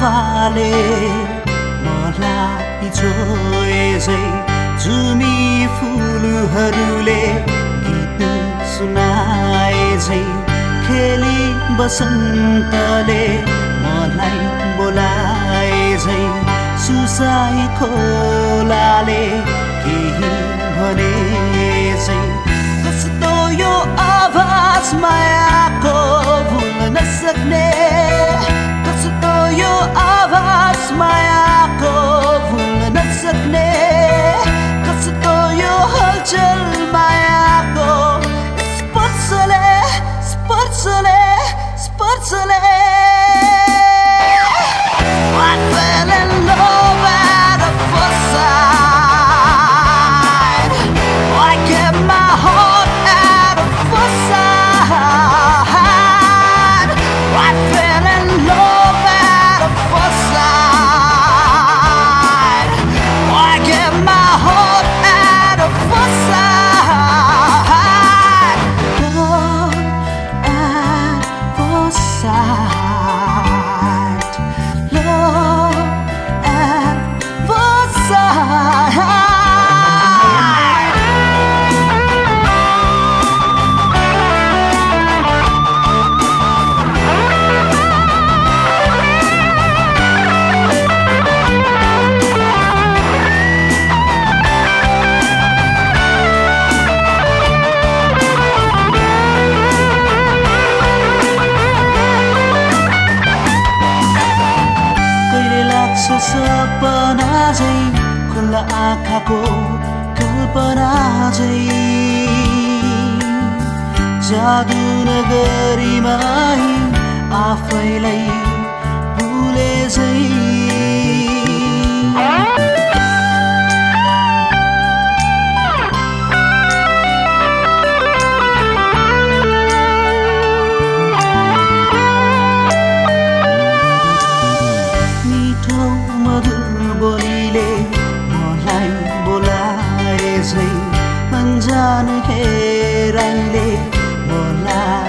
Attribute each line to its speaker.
Speaker 1: हावाले मलाई छोएझै जुमी फुलहरूले गीत सुनाएझै खेली बसन्तले मलाई बोलाएझै सुसाई खोलाले केही भने कस्तो यो आभास मायाको सपना झै खुल्ला आँखाको कल्पना झै जादु नगरीमा आफैलाई भुले जै, अझै अन्जान घेराइले मलाई